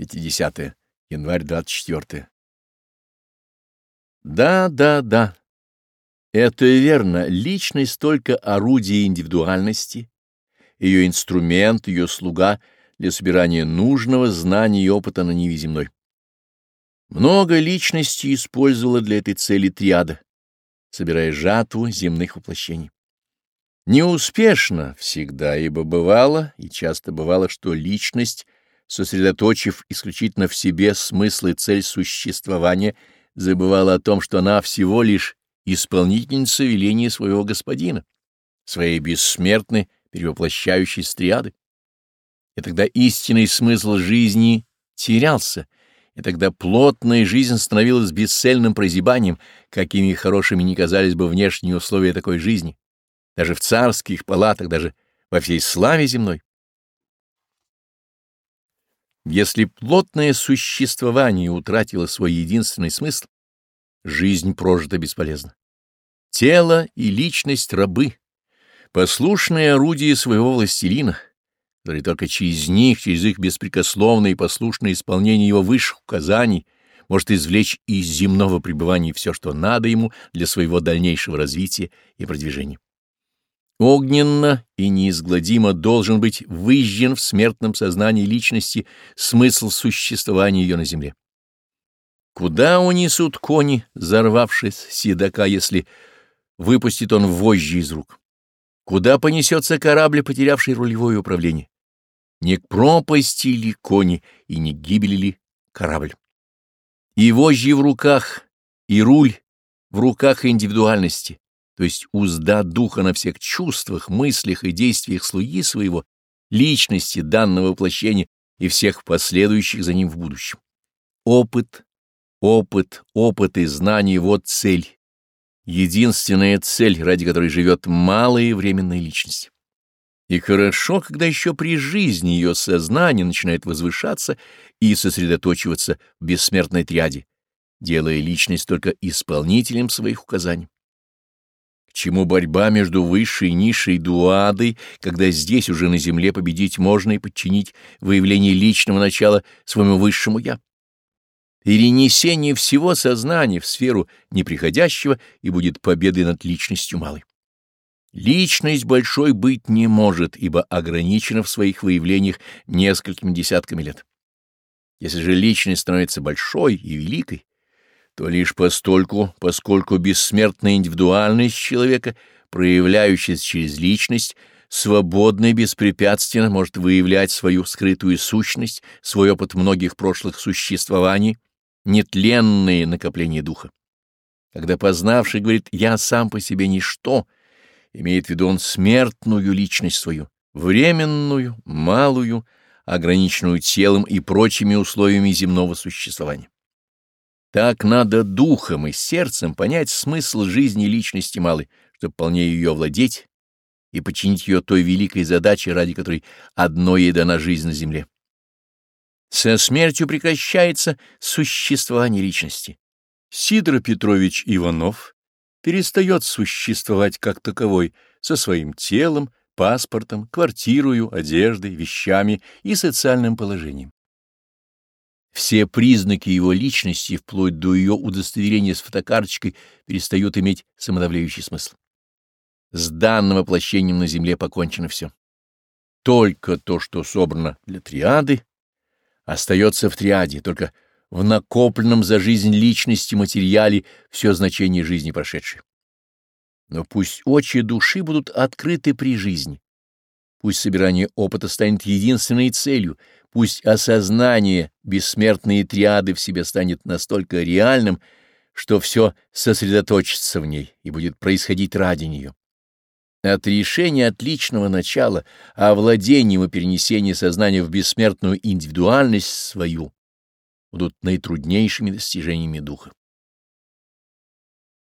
50 январь 24. Да, да, да. Это верно. Личность только орудие индивидуальности, ее инструмент, ее слуга для собирания нужного знания и опыта на Ниве земной. Много личностей использовала для этой цели триада, собирая жатву земных воплощений. Неуспешно всегда, ибо бывало, и часто бывало, что личность — сосредоточив исключительно в себе смысл и цель существования, забывала о том, что она всего лишь исполнительница веления своего господина, своей бессмертной перевоплощающей стриады. И тогда истинный смысл жизни терялся, и тогда плотная жизнь становилась бесцельным прозябанием, какими хорошими ни казались бы внешние условия такой жизни, даже в царских палатах, даже во всей славе земной. Если плотное существование утратило свой единственный смысл, жизнь прожита бесполезна. Тело и личность рабы, послушные орудия своего властелина, которые только через них, через их беспрекословное и послушное исполнение его высших указаний может извлечь из земного пребывания все, что надо ему для своего дальнейшего развития и продвижения. Огненно и неизгладимо должен быть выжжен в смертном сознании личности смысл существования ее на земле. Куда унесут кони, взорвавшись седока, если выпустит он вожжи из рук? Куда понесется корабль, потерявший рулевое управление? Не к пропасти ли кони и не к гибели ли корабль? И вожжи в руках, и руль в руках индивидуальности, то есть узда духа на всех чувствах, мыслях и действиях слуги своего, личности данного воплощения и всех последующих за ним в будущем. Опыт, опыт, опыт и знание — вот цель. Единственная цель, ради которой живет малая временная личность. И хорошо, когда еще при жизни ее сознание начинает возвышаться и сосредоточиваться в бессмертной триаде, делая личность только исполнителем своих указаний. К чему борьба между высшей и низшей дуадой, когда здесь уже на земле победить можно и подчинить выявление личного начала своему высшему «я»? Перенесение всего сознания в сферу неприходящего и будет победой над личностью малой. Личность большой быть не может, ибо ограничена в своих выявлениях несколькими десятками лет. Если же личность становится большой и великой, то лишь постольку, поскольку бессмертная индивидуальность человека, проявляющаяся через личность, свободно и беспрепятственно может выявлять свою скрытую сущность, свой опыт многих прошлых существований, нетленные накопления духа. Когда познавший говорит «я сам по себе ничто», имеет в виду он смертную личность свою, временную, малую, ограниченную телом и прочими условиями земного существования. Так надо духом и сердцем понять смысл жизни личности малой, чтобы вполне ее владеть и починить ее той великой задачей, ради которой одно ей дана жизнь на земле. Со смертью прекращается существование личности. Сидор Петрович Иванов перестает существовать как таковой со своим телом, паспортом, квартирою, одеждой, вещами и социальным положением. Все признаки его личности, вплоть до ее удостоверения с фотокарточкой, перестают иметь самодавляющий смысл. С данным воплощением на Земле покончено все. Только то, что собрано для триады, остается в триаде, только в накопленном за жизнь личности материале все значение жизни прошедшей. Но пусть очи души будут открыты при жизни Пусть собирание опыта станет единственной целью, пусть осознание бессмертной триады в себе станет настолько реальным, что все сосредоточится в ней и будет происходить ради нее. От решения отличного начала, овладением и перенесения сознания в бессмертную индивидуальность свою будут наитруднейшими достижениями духа.